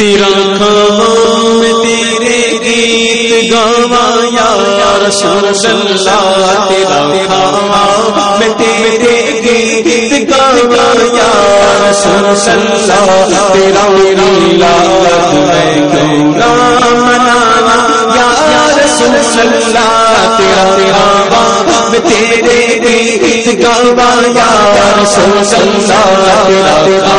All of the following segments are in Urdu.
تیرا کام تیرے گیت گاوایا رسول اللہ، تیرا کام میں تیرے گیت گاوایا رسول اللہ، تیرا لیلا میں کیوں گا منانا یا رسول اللہ، تیرا تیرا میں تیرے گیت گاوایا رسول اللہ، تیرا تیرا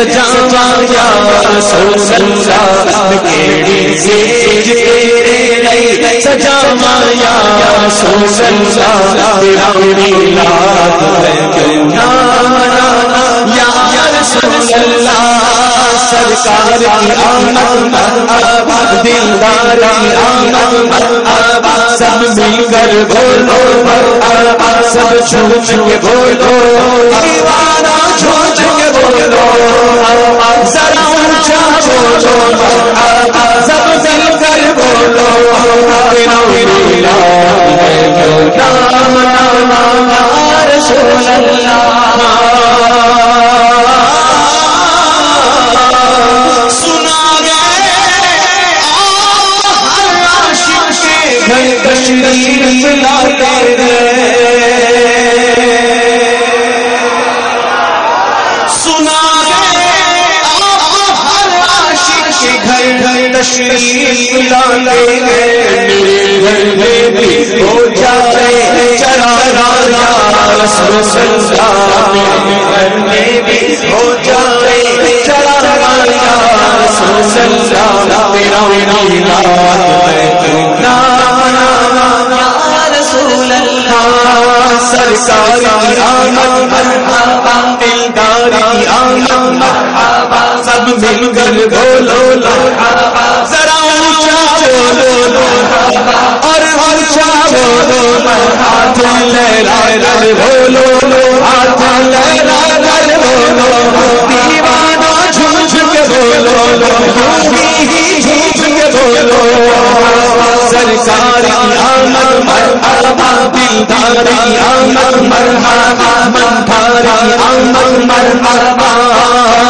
تیرے سجا یا کیڑی سے تیرے سجا یا رسول اللہ تیرا یا رسول اللہ سرکار کی آمد دلدار کی آمد سب مل کر بولو سب چھوٹ کے بولو۔ گھر تشریف لاتے میرے گھر میں بھی ہو جائے چلا راجا رسول میرے گھر میں بھی ہو جائے چلا راجا رسول اللہ تیرا میلاد مرحبا دلداری آمد مرحبا۔ مل کر بولو مرحبا ذرا اونچا بولو۔ اور اونچا بولو۔ ہاتھ لہرا کر بولو۔ ہاتھ لہرا کر بولو۔ دیوانہ جھوٹ کے بولو۔ ہی جھوٹ کے بولو۔ سرکاری آمد مرحبا، دلداری آمد مرحبا۔ من دھاری آمد مرحبا۔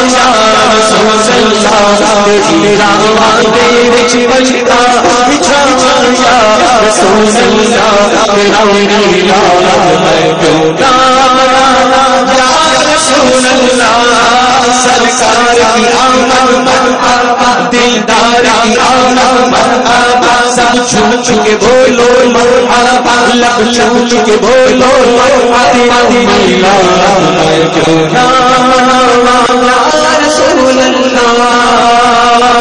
یا رسول اللہ تیرا میرا ہے کیوں یا رسول اللہ سرکار کی آمد دلدار کی آمد سب چھوٹ کے بولو مرحبا لب چھوٹ کے بولو مرحبا رسول اللہ۔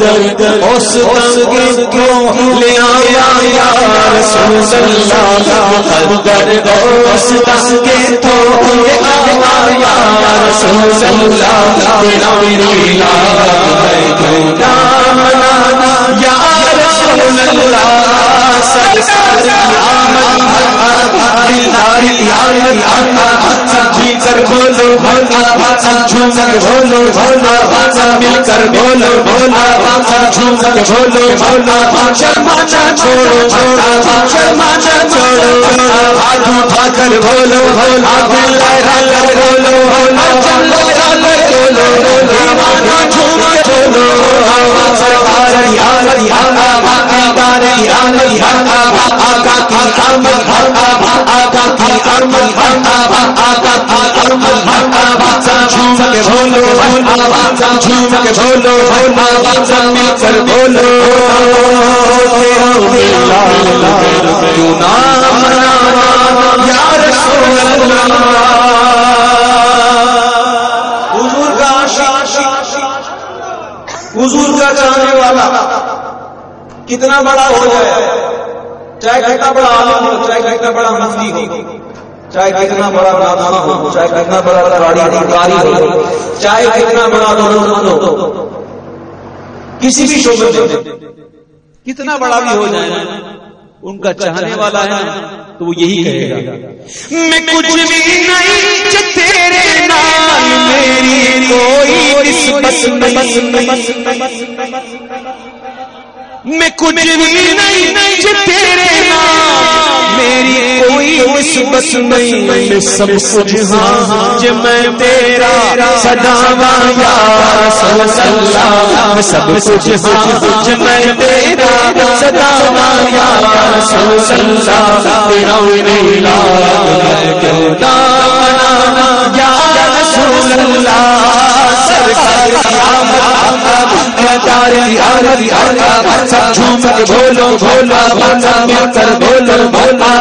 اس تنگ کیوں لے آیا یا رسول اللہ؟ اس تنگ تو لے آیا یا رسول اللہ؟ تیرا میلا یا رسول اللہ؟ سرکار آمد جی کر بولو جھوم کر بولو مل کر بولو جھوم کر بولو شرمانا چھوڑو شرمانا چھوڑو ہاتھ اٹھا کر بولو دل لہرا کر بولو چل لہرا کر بولو دیوانہ جھوم کر بولو سرکار یار یار دار یار یار آقا کی آمد آقا کی آمد آقا کی آمد جھوم کے بولو جھوم کے بولو مل کر بولو کیوں یا رسول حضور کا حضور کا چاہنے والا کتنا بڑا ہو جائے، چاہے کتنا بڑا عالم ہو، چاہے کتنا بڑا مفتی ہو۔ چاہے کتنا بڑا نادان ہو، چاہے کتنا بڑا کاری کاری ہو، چاہے کتنا بڑا دولت ہو، کسی بھی شعبے میں کتنا بڑا بھی ہو جائے، ان کا چاہنے والا ہے، تو وہ یہی کہے گا۔ میں کچھ بھی نہیں جو تیرے نال میری کوئی نسبت نہیں۔ میں کچھ بھی نہیں تیرے نال میری کوئی نسبت نہیں، میں سب کچھ ہاں, ہاں، میں تیرا صداوا یا رسول اللہ، میں سب کچھ ہاں, ہاں، میں تیرا صداوا یا رسول اللہ، تیرا کیوں نہ یا رسول اللہ سرکار سب جھوم کے بولو بولا بولا مل کر بولو بولا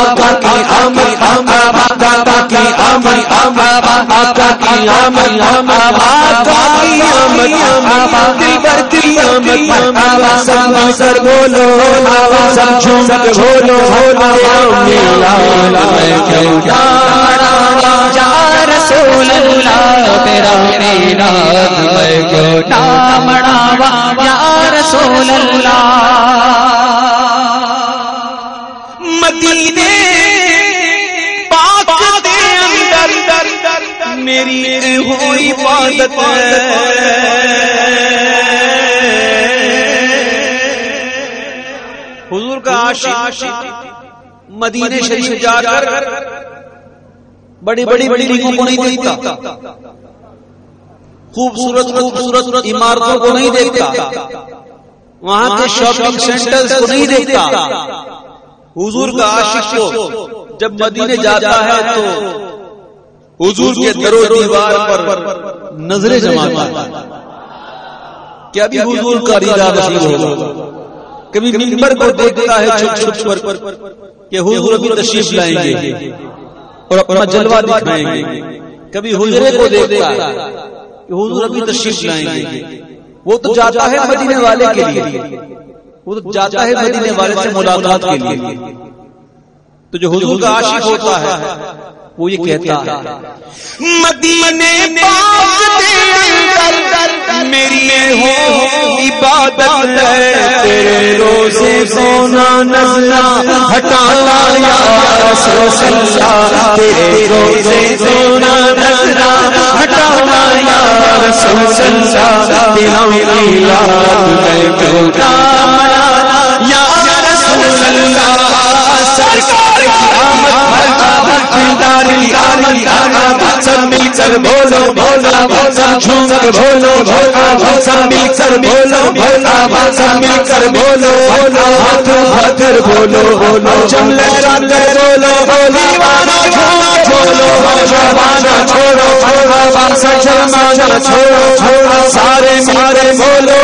آقا کی آمد دادا کی آمد آقا کی آمد آقا کی آمد دل بر کی آمد سب مل بولو سب جھوم کے بولو بولا میلا میں کیوں تیرا میرا میں کیوں نام ڈاوا یا رسول اللہ؟ مدینے پاک دے اندر میری ہو عبادت حضور کا عاشق مدینے شریف جا کر بڑی بڑی بلڈنگوں کو نہیں دیکھتا۔ خوبصورت خوبصورت عمارتوں کو نہیں دیکھتا۔ وہاں کے شاپنگ سینٹر کو نہیں دیکھتا۔ حضور کا عاشق کو جب مدینے جاتا ہے تو حضور کے در و دیوار پر نظریں جماتا ہے۔ کیا بھی حضور کا رضا نصیب ہوگا۔ کبھی ممبر کو دیکھتا ہے چھپ چھپ پر کہ حضور ابھی تشریف لائیں گے اور اپنا جلوہ دکھائیں گے۔ کبھی حجرے کو دیکھتا ہے۔ کہ حضور ابھی تشریف لائیں گے۔ وہ تو جاتا ہے مدینے والے کے لیے۔ وہ تو جاتا ہے مدینے والے سے ملاقات کے لیے۔ تو جو حضور کا عاشق ہوتا ہے وہ یہ کہتا ہے مدینے پاک دے اندر میری ہو عبادت ہے تیرے روزے سونا نزلہ ہٹانا یا رسول اللہ اللہ مل کر بولو بولو مل کر بولو مل کر بولو ہاتھ بولو بولو بولو چھوڑو چھوڑو چھوڑو سارے مارے بولو۔